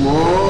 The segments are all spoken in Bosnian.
amor.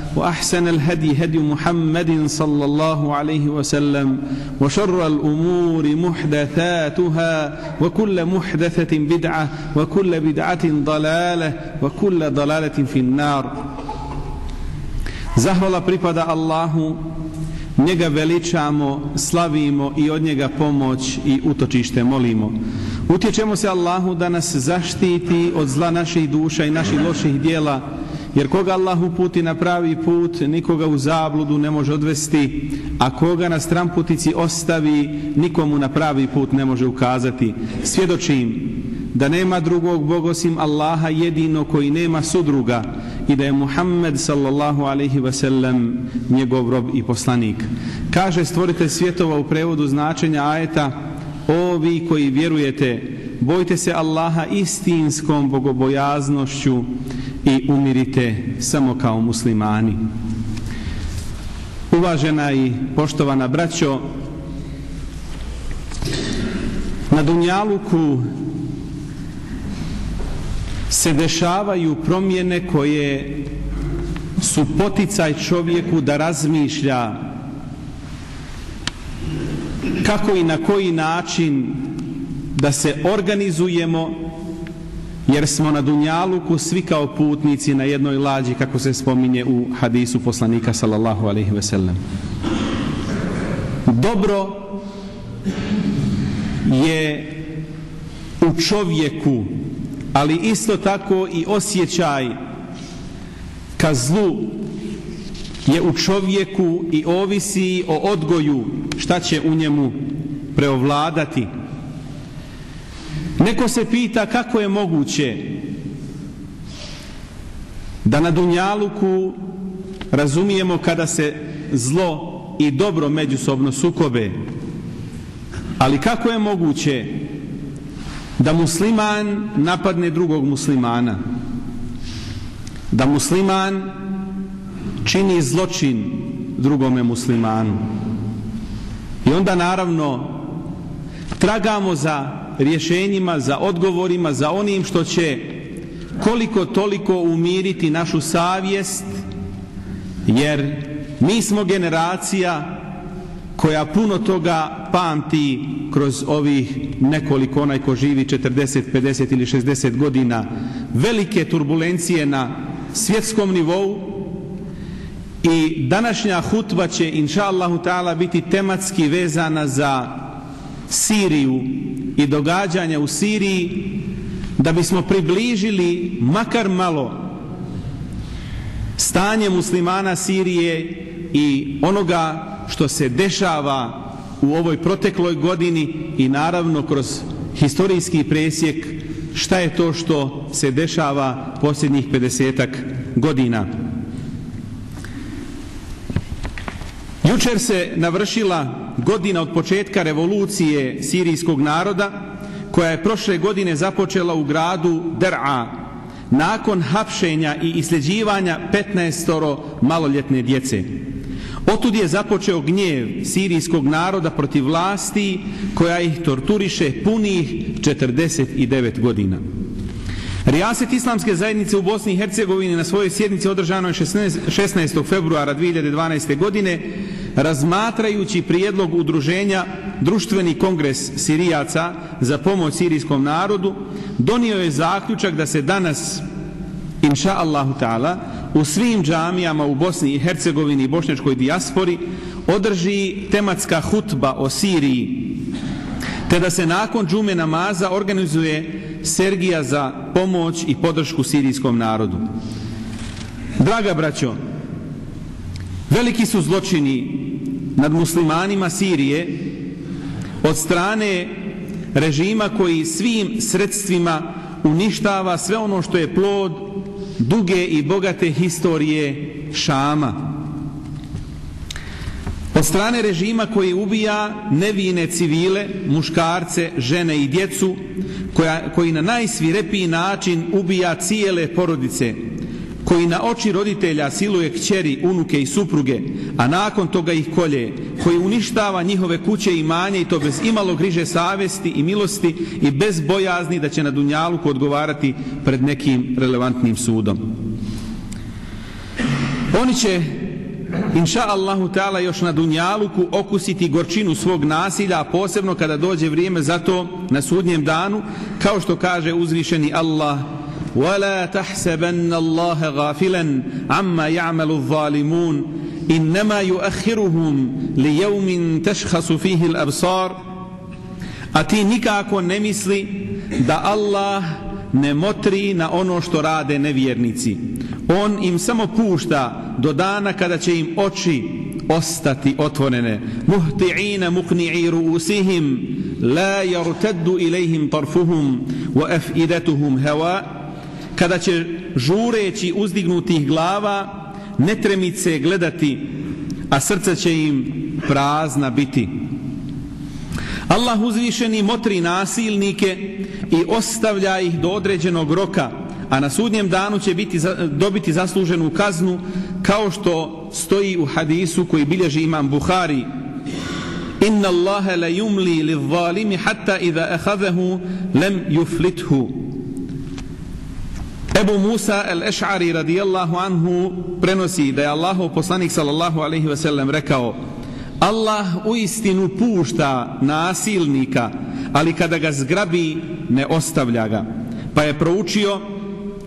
وأحسن الهدي هدي محمد صلى الله عليه وسلم وشر الأمور محدثاتها وكل محدثة بدعة وكل بدعة ضلالة وكل ضلالة في النار Zahvala pripada Allahu, njega veličamo, slavimo i od njega pomoć i utočište molimo. Utječemo se Allahu da nas zaštiti od zla naših duša i naših loših dijela, jer koga Allah uputi na pravi put, nikoga u zabludu ne može odvesti, a koga na stramputici ostavi, nikomu na pravi put ne može ukazati. Svjedočim da nema drugog bogosim Allaha jedino koji nema sudruga i da je Muhammed sallallahu alaihi wasallam njegov rob i poslanik. Kaže stvorite svjetova u prevodu značenja ajeta O vi koji vjerujete, bojte se Allaha istinskom bogobojaznošću i umirite samo kao muslimani. Uvažena i poštovana braćo, na Dunjaluku se dešavaju promjene koje su poticaj čovjeku da razmišlja kako i na koji način da se organizujemo jer smo na Dunjaluku svi kao putnici na jednoj lađi kako se spominje u hadisu poslanika sallallahu alaihi ve sellem. Dobro je u čovjeku ali isto tako i osjećaj ka zlu je u čovjeku i ovisi o odgoju šta će u njemu preovladati. Neko se pita kako je moguće da na Dunjaluku razumijemo kada se zlo i dobro međusobno sukobe. Ali kako je moguće da musliman napadne drugog muslimana? Da musliman čini zločin drugome muslimanu. I onda naravno tragamo za rješenjima, za odgovorima, za onim što će koliko toliko umiriti našu savjest, jer Mi smo generacija koja puno toga pamti kroz ovih nekoliko onaj ko živi 40, 50 ili 60 godina velike turbulencije na svjetskom nivou i današnja hutba će inša Allahu ta'ala biti tematski vezana za Siriju i događanja u Siriji da bismo približili makar malo stanje muslimana Sirije i onoga što se dešava u ovoj protekloj godini i naravno kroz historijski presjek šta je to što se dešava posljednjih 50 godina. Jučer se navršila godina od početka revolucije sirijskog naroda koja je prošle godine započela u gradu Der'a nakon hapšenja i isljeđivanja 15 maloljetne djece. Otud je započeo gnjev sirijskog naroda protiv vlasti koja ih torturiše punih 49 godina. Rijaset islamske zajednice u Bosni i Hercegovini na svojoj sjednici održanoj 16, 16. februara 2012. godine razmatrajući prijedlog udruženja Društveni kongres Sirijaca za pomoć sirijskom narodu donio je zaključak da se danas inša Allahu ta'ala u svim džamijama u Bosni i Hercegovini i bošnjačkoj dijaspori održi tematska hutba o Siriji te da se nakon džume namaza organizuje Sergija za pomoć i podršku sirijskom narodu. Draga braćo, veliki su zločini nad muslimanima Sirije od strane režima koji svim sredstvima uništava sve ono što je plod duge i bogate historije Šama. Od strane režima koji ubija nevine civile, muškarce, žene i djecu, koja, koji na najsvirepiji način ubija cijele porodice, koji na oči roditelja siluje kćeri, unuke i supruge, a nakon toga ih kolje, koji uništava njihove kuće i manje i to bez imalo griže savesti i milosti i bez bojazni da će na Dunjaluku odgovarati pred nekim relevantnim sudom. Oni će inša Allahu ta'ala još na Dunjaluku okusiti gorčinu svog nasilja, posebno kada dođe vrijeme za to na sudnjem danu, kao što kaže uzvišeni Allah ولا تحسبن الله غافلا عما يعمل الظالمون انما يؤخرهم ليوم تشخص فيه الابصار ati nikako ne misli da Allah ne motri na ono što rade nevjernici on im samo pušta do dana kada će im oči ostati otvorene muhti'ina muqni'i ru'usihim la yartaddu ilayhim tarfuhum wa af'idatuhum hawa' kada će žureći uzdignutih glava netremice gledati, a srca će im prazna biti. Allah uzvišeni motri nasilnike i ostavlja ih do određenog roka, a na sudnjem danu će biti, dobiti zasluženu kaznu kao što stoji u hadisu koji bilježi imam Buhari. Inna Allahe la yumli li zalimi hatta iza ehadahu lem yuflithu. Ebu Musa el-Eš'ari radijallahu anhu prenosi da je Allahov poslanik sallallahu alaihi ve sellem rekao Allah u istinu pušta nasilnika, ali kada ga zgrabi ne ostavlja ga. Pa je proučio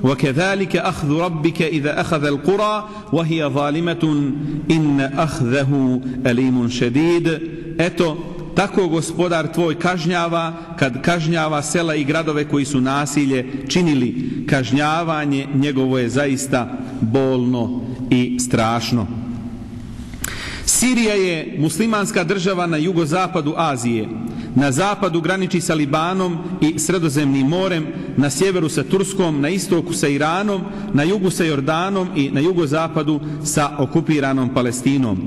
وكذلك أخذ ربك إذا أخذ القرى وهي ظالمة إن أخذه أليم شديد Eto, tako gospodar tvoj kažnjava kad kažnjava sela i gradove koji su nasilje činili. Kažnjavanje njegovo je zaista bolno i strašno. Sirija je muslimanska država na jugozapadu Azije na zapadu graniči sa Libanom i Sredozemnim morem, na sjeveru sa Turskom, na istoku sa Iranom, na jugu sa Jordanom i na jugozapadu sa okupiranom Palestinom.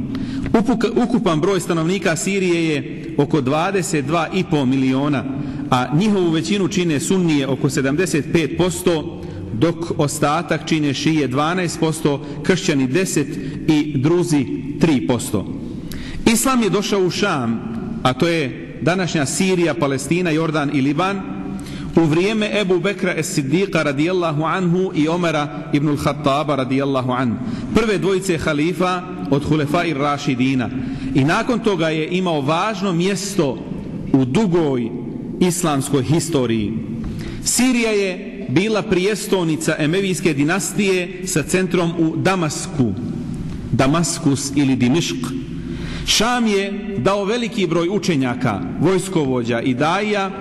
Ukupan broj stanovnika Sirije je oko 22,5 miliona, a njihovu većinu čine sunnije oko 75%, dok ostatak čine šije 12%, kršćani 10% i druzi 3%. Islam je došao u Šam, a to je današnja Sirija, Palestina, Jordan i Liban u vrijeme Ebu Bekra es Siddiqa radijallahu anhu i Omera ibn al-Khattaba radijallahu anhu. Prve dvojice halifa od Hulefa i Rašidina. I nakon toga je imao važno mjesto u dugoj islamskoj historiji. Sirija je bila prijestolnica Emevijske dinastije sa centrom u Damasku, Damaskus ili Dimišk. Šam je dao veliki broj učenjaka, vojskovođa i daija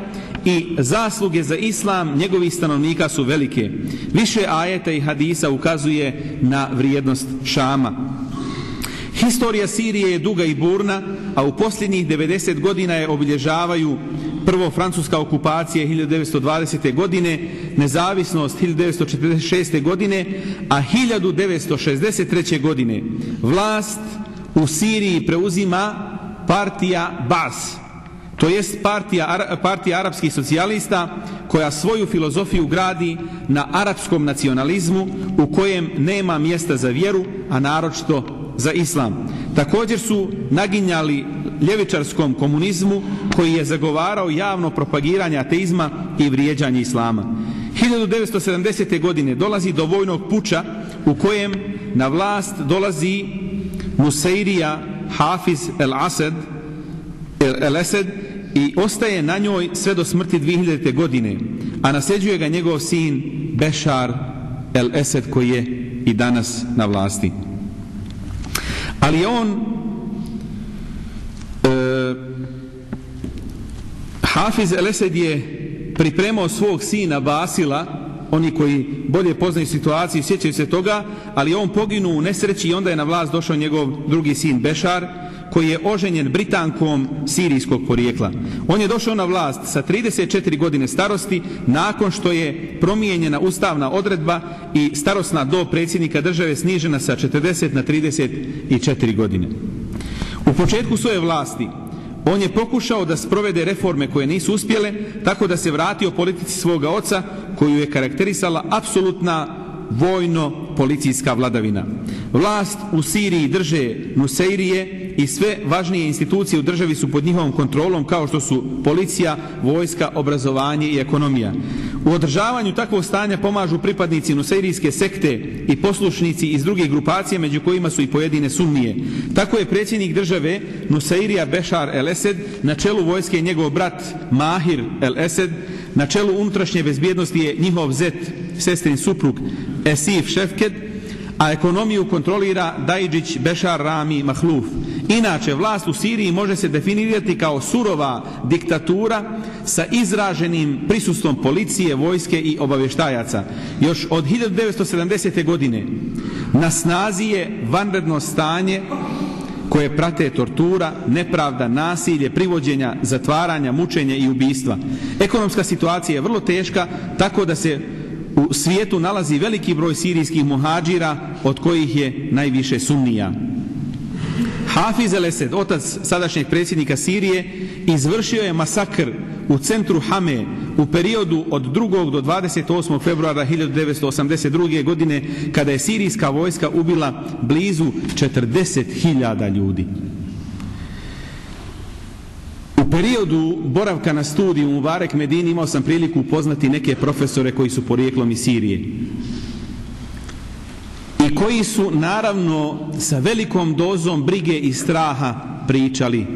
i zasluge za islam njegovih stanovnika su velike. Više ajeta i hadisa ukazuje na vrijednost Šama. Historija Sirije je duga i burna, a u posljednjih 90 godina je obilježavaju prvo francuska okupacija 1920. godine, nezavisnost 1946. godine, a 1963. godine vlast u Siriji preuzima partija Bas, to jest partija, partija arapskih socijalista koja svoju filozofiju gradi na arapskom nacionalizmu u kojem nema mjesta za vjeru, a naročito za islam. Također su naginjali ljevičarskom komunizmu koji je zagovarao javno propagiranje ateizma i vrijeđanje islama. 1970. godine dolazi do vojnog puča u kojem na vlast dolazi Musairija Hafiz el Asad el Asad i ostaje na njoj sve do smrti 2000. godine, a naseđuje ga njegov sin Bešar el Esed koji je i danas na vlasti. Ali on e, Hafiz el Esed je pripremao svog sina Basila oni koji bolje poznaju situaciju sjećaju se toga ali on poginu u nesreći i onda je na vlast došao njegov drugi sin Bešar koji je oženjen Britankom sirijskog porijekla. On je došao na vlast sa 34 godine starosti nakon što je promijenjena ustavna odredba i starosna do predsjednika države snižena sa 40 na 34 godine. U početku svoje vlasti on je pokušao da sprovede reforme koje nisu uspjele tako da se vratio politici svoga oca koju je karakterisala apsolutna vojno-policijska vladavina. Vlast u Siriji drže Nuseirije i sve važnije institucije u državi su pod njihovom kontrolom kao što su policija, vojska, obrazovanje i ekonomija. U održavanju takvog stanja pomažu pripadnici Nuseirijske sekte i poslušnici iz drugih grupacije među kojima su i pojedine sunnije. Tako je predsjednik države Nuseirija Bešar El Esed na čelu vojske njegov brat Mahir El Esed na čelu unutrašnje bezbjednosti je njihov zet, sestrin suprug Esif Šefket, a ekonomiju kontrolira Dajđić Bešar Rami Mahluf. Inače, vlast u Siriji može se definirati kao surova diktatura sa izraženim prisustvom policije, vojske i obavještajaca. Još od 1970. godine na snazi je vanredno stanje koje prate tortura, nepravda, nasilje, privođenja, zatvaranja, mučenja i ubistva. Ekonomska situacija je vrlo teška, tako da se u svijetu nalazi veliki broj sirijskih muhađira, od kojih je najviše sunnija. Hafiz el-Esed, otac sadašnjeg predsjednika Sirije, izvršio je masakr u centru Hame u periodu od 2. do 28. februara 1982. godine kada je sirijska vojska ubila blizu 40.000 ljudi. U periodu boravka na studiju u Mubarek Medini imao sam priliku upoznati neke profesore koji su porijeklom iz Sirije i koji su naravno sa velikom dozom brige i straha pričali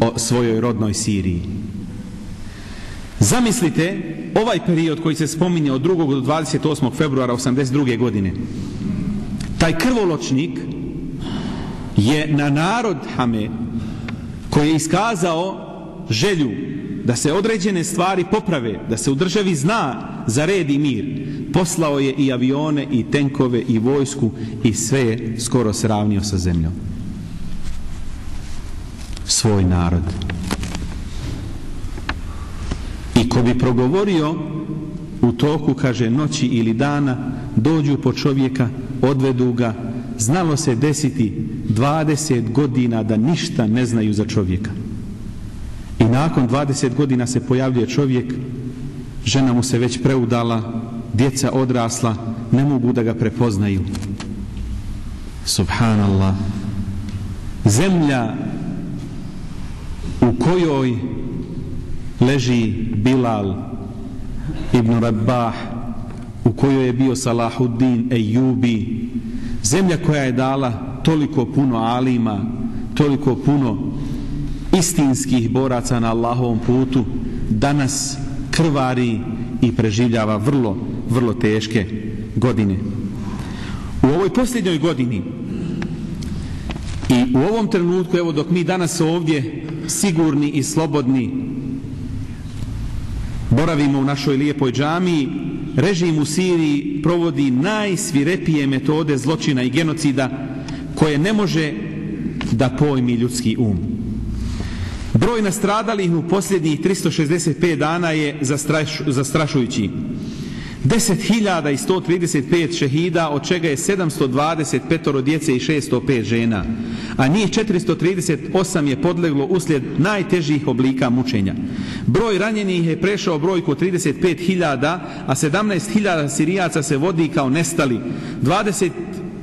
o svojoj rodnoj Siriji. Zamislite ovaj period koji se spominje od 2. do 28. februara 82. godine. Taj krvoločnik je na narod Hame koji je iskazao želju da se određene stvari poprave, da se u državi zna za red i mir, poslao je i avione, i tenkove, i vojsku, i sve je skoro sravnio sa zemljom. Svoj narod. I ko bi progovorio u toku, kaže, noći ili dana, dođu po čovjeka, odvedu ga, znalo se desiti 20 godina da ništa ne znaju za čovjeka. I nakon 20 godina se pojavljuje čovjek, žena mu se već preudala, djeca odrasla, ne mogu da ga prepoznaju. Subhanallah. Zemlja u kojoj leži Bilal ibn Rabah u kojoj je bio Salahuddin Ejubi zemlja koja je dala toliko puno alima toliko puno istinskih boraca na Allahovom putu danas krvari i preživljava vrlo, vrlo teške godine. U ovoj posljednjoj godini i u ovom trenutku, evo dok mi danas ovdje sigurni i slobodni boravimo u našoj lijepoj džamiji, režim u Siriji provodi najsvirepije metode zločina i genocida koje ne može da pojmi ljudski um. Broj nastradalih u posljednjih 365 dana je zastraš, zastrašujući. 10.135 šehida, od čega je 725 djece i 605 žena, a njih 438 je podleglo uslijed najtežih oblika mučenja. Broj ranjenih je prešao brojku 35.000, a 17.000 sirijaca se vodi kao nestali. 20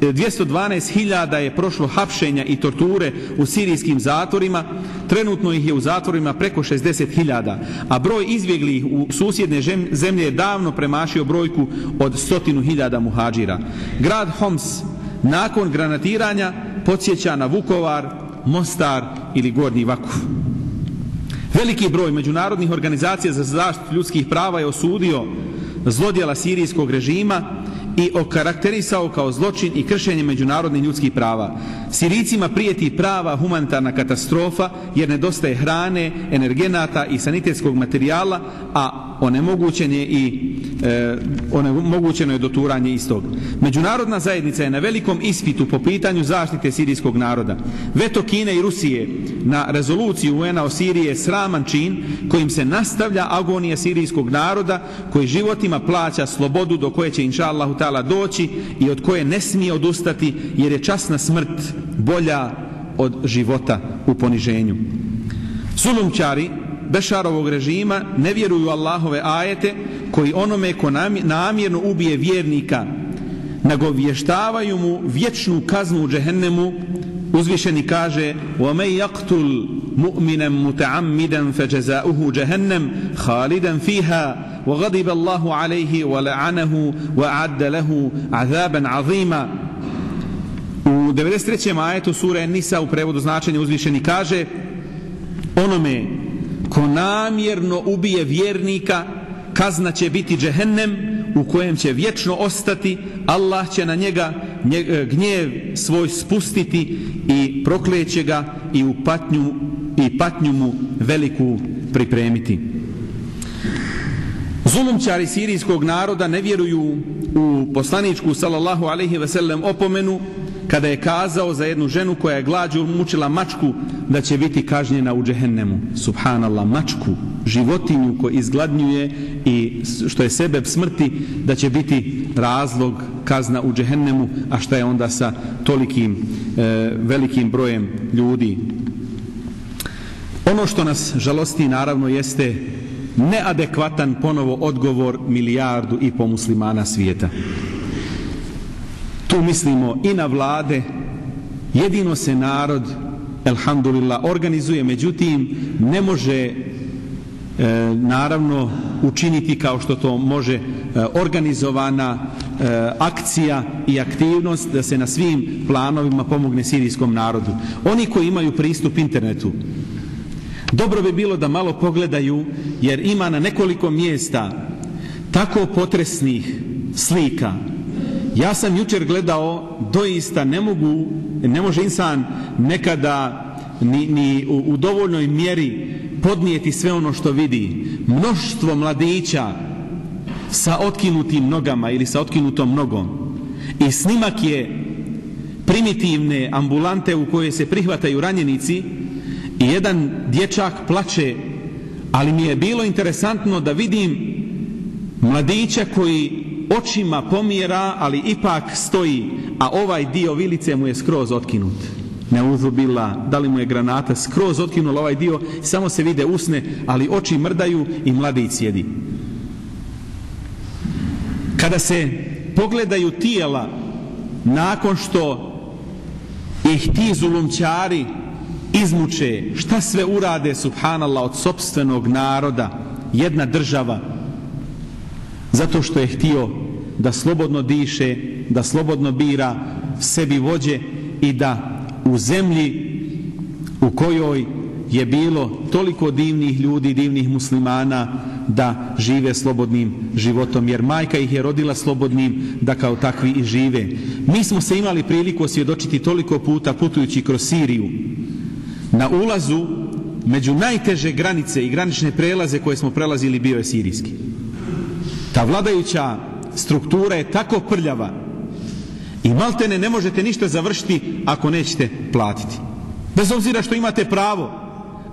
212.000 je prošlo hapšenja i torture u sirijskim zatvorima, trenutno ih je u zatvorima preko 60.000, a broj izbjeglih u susjedne zemlje je davno premašio brojku od 100.000 muhađira. Grad Homs nakon granatiranja podsjeća na Vukovar, Mostar ili Gornji Vakuf. Veliki broj međunarodnih organizacija za zaštitu ljudskih prava je osudio zlodjela sirijskog režima i okarakterisao kao zločin i kršenje međunarodnih ljudskih prava. Sirijcima prijeti prava humanitarna katastrofa jer nedostaje hrane, energenata i sanitetskog materijala, a onemogućen je i e, onemogućeno je doturanje istog. Međunarodna zajednica je na velikom ispitu po pitanju zaštite sirijskog naroda. Veto Kine i Rusije na rezoluciju UN-a o Siriji je sraman čin kojim se nastavlja agonija sirijskog naroda koji životima plaća slobodu do koje će inša Allahu ta'ala doći i od koje ne smije odustati jer je časna smrt bolja od života u poniženju. Zulumčari Bešarovog režima ne vjeruju Allahove ajete koji onome ko namjerno ubije vjernika nagovještavaju mu vječnu kaznu u džehennemu uzvišeni kaže وَمَنْ يَقْتُلْ مُؤْمِنًا مُتَعَمِّدًا فَجَزَاؤُهُ جَهَنَّمْ خَالِدًا فِيهَا وَغَضِبَ اللَّهُ عَلَيْهِ وَلَعَنَهُ وَعَدَّ لَهُ عَذَابًا عَظِيمًا U 93. ajetu sure Nisa u prevodu značenja uzvišeni kaže onome ko namjerno ubije vjernika kazna će biti džehennem u kojem će vječno ostati. Allah će na njega e, gnjev svoj spustiti i prokleće ga i u patnju i patnju mu veliku pripremiti. Zulumčari sirijskog naroda ne vjeruju u poslaničku sallallahu alaihi ve sellem opomenu kada je kazao za jednu ženu koja je glađu mučila mačku da će biti kažnjena u džehennemu. Subhanallah, mačku, životinju koja izgladnjuje i što je sebe smrti da će biti razlog kazna u džehennemu, a šta je onda sa tolikim e, velikim brojem ljudi. Ono što nas žalosti naravno jeste neadekvatan ponovo odgovor milijardu i po muslimana svijeta tu mislimo i na vlade jedino se narod elhamdulillah organizuje. Međutim ne može e, naravno učiniti kao što to može e, organizovana e, akcija i aktivnost da se na svim planovima pomogne sirijskom narodu. Oni koji imaju pristup internetu dobro bi bilo da malo pogledaju jer ima na nekoliko mjesta tako potresnih slika Ja sam jučer gledao, doista ne mogu, ne može insan nekada ni, ni u, u dovoljnoj mjeri podnijeti sve ono što vidi. Mnoštvo mladića sa otkinutim nogama ili sa otkinutom nogom. I snimak je primitivne ambulante u koje se prihvataju ranjenici i jedan dječak plače, ali mi je bilo interesantno da vidim mladića koji očima pomjera, ali ipak stoji, a ovaj dio vilice mu je skroz otkinut. Ne uzubila, da li mu je granata skroz otkinula ovaj dio, samo se vide usne, ali oči mrdaju i mladić sjedi. Kada se pogledaju tijela nakon što ih ti zulumčari izmuče, šta sve urade, subhanallah, od sobstvenog naroda, jedna država, zato što je htio da slobodno diše, da slobodno bira sebi vođe i da u zemlji u kojoj je bilo toliko divnih ljudi, divnih muslimana da žive slobodnim životom, jer majka ih je rodila slobodnim da kao takvi i žive. Mi smo se imali priliku osvjedočiti toliko puta putujući kroz Siriju. Na ulazu među najteže granice i granične prelaze koje smo prelazili bio je sirijski. Ta vladajuća struktura je tako prljava i maltene ne možete ništa završiti ako nećete platiti. Bez obzira što imate pravo,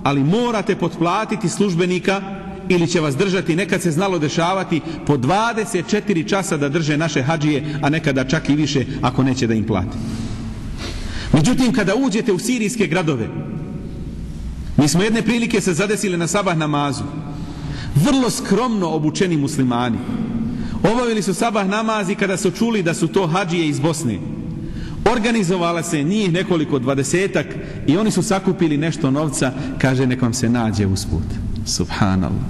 ali morate potplatiti službenika ili će vas držati, nekad se znalo dešavati, po 24 časa da drže naše hađije, a nekada čak i više ako neće da im plati. Međutim, kada uđete u sirijske gradove, mi smo jedne prilike se zadesili na sabah namazu, vrlo skromno obučeni muslimani, obavili su sabah namazi kada su čuli da su to hađije iz Bosne, Organizovala se njih nekoliko dvadesetak i oni su sakupili nešto novca, kaže nekom se nađe usput. Subhanallah.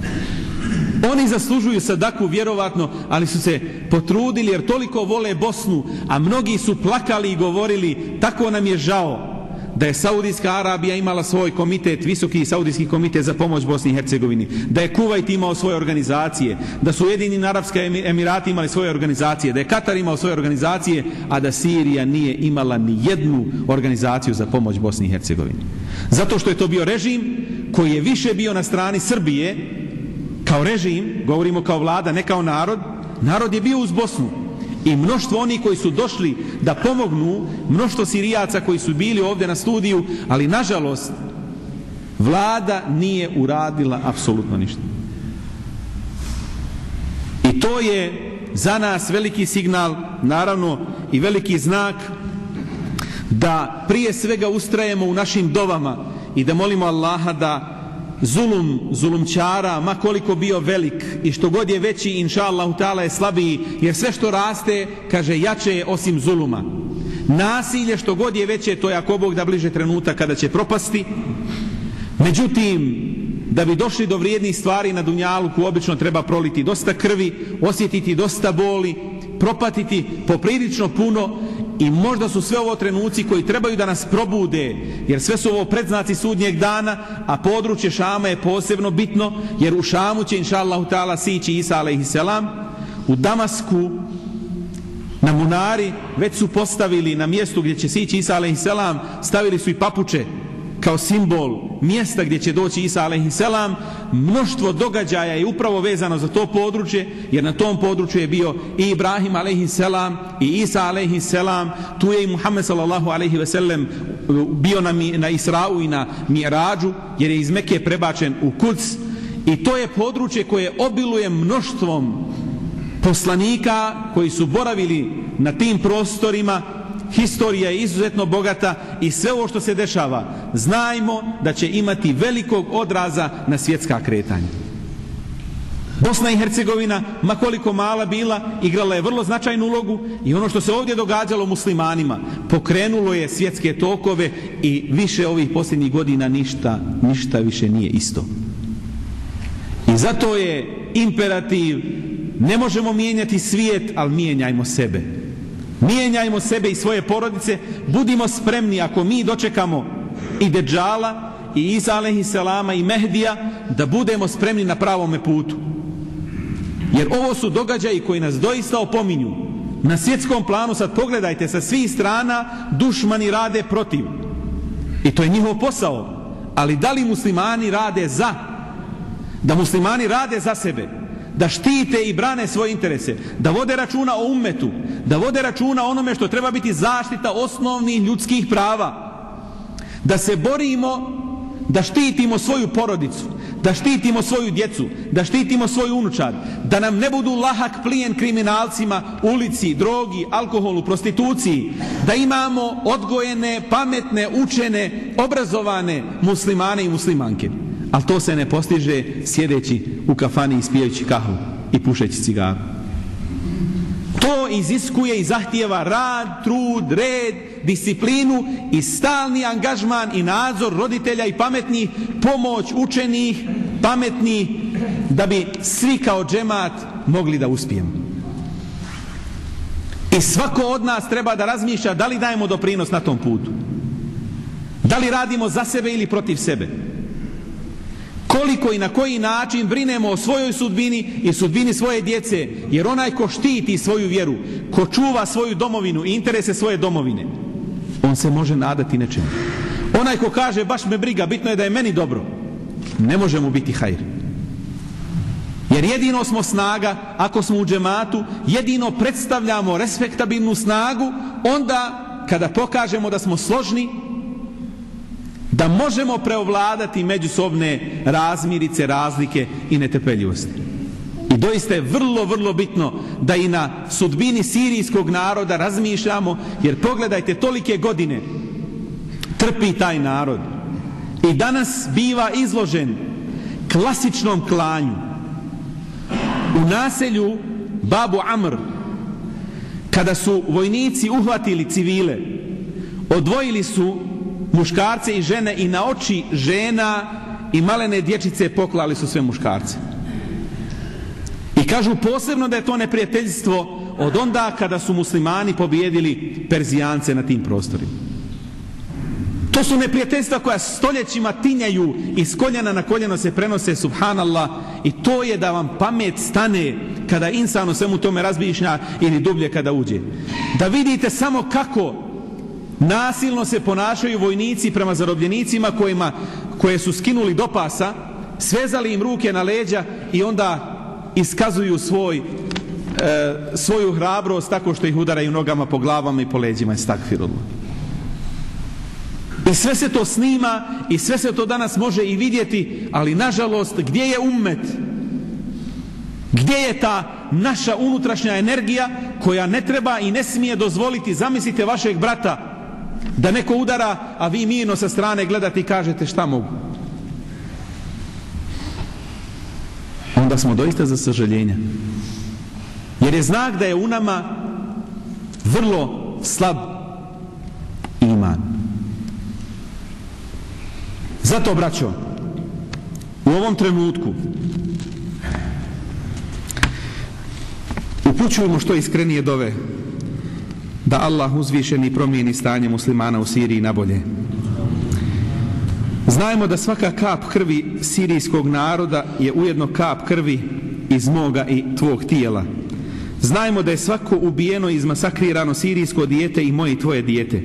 Oni zaslužuju sadaku vjerovatno, ali su se potrudili jer toliko vole Bosnu, a mnogi su plakali i govorili tako nam je žao da je Saudijska Arabija imala svoj komitet, visoki saudijski komitet za pomoć Bosni i Hercegovini, da je Kuvajt imao svoje organizacije, da su jedini Arabske Emirati imali svoje organizacije, da je Katar imao svoje organizacije, a da Sirija nije imala ni jednu organizaciju za pomoć Bosni i Hercegovini. Zato što je to bio režim koji je više bio na strani Srbije, kao režim, govorimo kao vlada, ne kao narod, narod je bio uz Bosnu, i mnoštvo oni koji su došli da pomognu, mnoštvo sirijaca koji su bili ovdje na studiju, ali nažalost vlada nije uradila apsolutno ništa. I to je za nas veliki signal, naravno i veliki znak da prije svega ustrajemo u našim dovama i da molimo Allaha da zulum, zulumčara, ma koliko bio velik i što god je veći, inša Allah, ta'ala je slabiji, jer sve što raste, kaže, jače je osim zuluma. Nasilje što god je veće, to je ako Bog da bliže trenutak kada će propasti. Međutim, da bi došli do vrijednih stvari na Dunjaluku, obično treba proliti dosta krvi, osjetiti dosta boli, propatiti poprilično puno i možda su sve ovo trenuci koji trebaju da nas probude, jer sve su ovo predznaci sudnjeg dana, a područje Šama je posebno bitno, jer u Šamu će inša Allahu ta'ala sići Isa a.s. U Damasku na Munari već su postavili na mjestu gdje će sići Isa a.s. stavili su i papuče kao simbol mjesta gdje će doći Isa a.s. Mnoštvo događaja je upravo vezano za to područje, jer na tom području je bio i Ibrahim a.s. i Isa a.s. Tu je i Muhammed s.a.v. bio na, na Israu i na Mirađu, jer je iz Mekke prebačen u Kuc. I to je područje koje obiluje mnoštvom poslanika koji su boravili na tim prostorima historija je izuzetno bogata i sve ovo što se dešava znajmo da će imati velikog odraza na svjetska kretanja. Bosna i Hercegovina, makoliko mala bila, igrala je vrlo značajnu ulogu i ono što se ovdje događalo muslimanima pokrenulo je svjetske tokove i više ovih posljednjih godina ništa, ništa više nije isto. I zato je imperativ ne možemo mijenjati svijet, ali mijenjajmo sebe. Mijenjajmo sebe i svoje porodice, budimo spremni ako mi dočekamo i Deđala, i Isa alaihissalama i Mehdija, da budemo spremni na pravome putu. Jer ovo su događaji koji nas doista opominju. Na svjetskom planu sad pogledajte sa svih strana dušmani rade protiv. I to je njihov posao. Ali da li muslimani rade za? Da muslimani rade za sebe da štite i brane svoje interese, da vode računa o ummetu, da vode računa o onome što treba biti zaštita osnovnih ljudskih prava, da se borimo da štitimo svoju porodicu, da štitimo svoju djecu, da štitimo svoju unučad, da nam ne budu lahak plijen kriminalcima, ulici, drogi, alkoholu, prostituciji, da imamo odgojene, pametne, učene, obrazovane muslimane i muslimanke. Ali to se ne postiže sjedeći u kafani i spijeći kahu i pušeći cigaru. To iziskuje i zahtijeva rad, trud, red, disciplinu i stalni angažman i nadzor roditelja i pametnih, pomoć učenih, pametnih da bi svi kao džemat mogli da uspijemo. I svako od nas treba da razmišlja da li dajemo doprinos na tom putu. Da li radimo za sebe ili protiv sebe. Koliko i na koji način brinemo o svojoj sudbini i sudbini svoje djece, jer onaj ko štiti svoju vjeru, ko čuva svoju domovinu i interese svoje domovine, on se može nadati nečemu. Onaj ko kaže baš me briga, bitno je da je meni dobro, ne može mu biti hajr. Jer jedino smo snaga, ako smo u džematu, jedino predstavljamo respektabilnu snagu, onda kada pokažemo da smo složni, da možemo preovladati međusobne razmirice, razlike i netrpeljivosti. I doista je vrlo, vrlo bitno da i na sudbini sirijskog naroda razmišljamo, jer pogledajte tolike godine trpi taj narod. I danas biva izložen klasičnom klanju. U naselju Babu Amr, kada su vojnici uhvatili civile, odvojili su muškarce i žene i na oči žena i malene dječice poklali su sve muškarce. I kažu posebno da je to neprijateljstvo od onda kada su muslimani pobijedili Perzijance na tim prostorima. To su neprijateljstva koja stoljećima tinjaju i s koljena na koljeno se prenose subhanallah i to je da vam pamet stane kada insan o svemu tome razmišlja ili dublje kada uđe. Da vidite samo kako nasilno se ponašaju vojnici prema zarobljenicima kojima, koje su skinuli do pasa, svezali im ruke na leđa i onda iskazuju svoj, e, svoju hrabrost tako što ih udaraju nogama po glavama i po leđima i stakfirullah. I sve se to snima i sve se to danas može i vidjeti, ali nažalost gdje je ummet? Gdje je ta naša unutrašnja energija koja ne treba i ne smije dozvoliti, zamislite vašeg brata, da neko udara, a vi mirno sa strane gledate i kažete šta mogu. Onda smo doista za sažaljenja. Jer je znak da je u nama vrlo slab iman. Zato, braćo, u ovom trenutku upućujemo što iskrenije dove da Allah uzvišeni promijeni stanje muslimana u Siriji na bolje. Znajmo da svaka kap krvi sirijskog naroda je ujedno kap krvi iz moga i tvog tijela. Znajmo da je svako ubijeno i izmasakrirano sirijsko dijete i moje i tvoje dijete.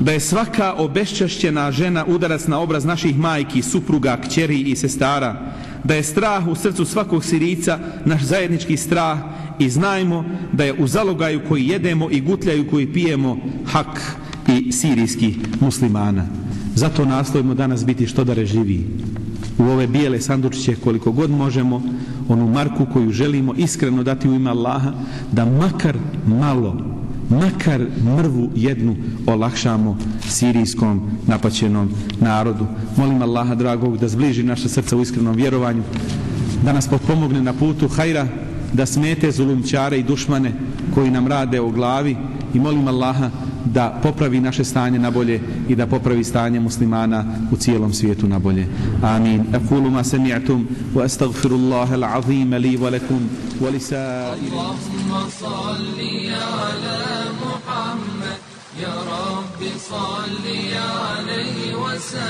Da je svaka obešćašćena žena udarac na obraz naših majki, supruga, kćeri i sestara. Da je strah u srcu svakog sirica naš zajednički strah i znajmo da je u zalogaju koji jedemo i gutljaju koji pijemo hak i sirijski muslimana. Zato nastojimo danas biti što da reživi u ove bijele sandučiće koliko god možemo onu marku koju želimo iskreno dati u ime Allaha da makar malo makar mrvu jednu olakšamo sirijskom napaćenom narodu. Molim Allaha dragog da zbliži naše srca u iskrenom vjerovanju, da nas potpomogne na putu hajra, da smete zulumčare i dušmane koji nam rade o glavi i molim Allaha da popravi naše stanje na bolje i da popravi stanje muslimana u cijelom svijetu na bolje. Amin. Aqulu ma sami'tum wa astaghfirullaha al-azim li wa lakum wa li sa'ilin. Allahumma salli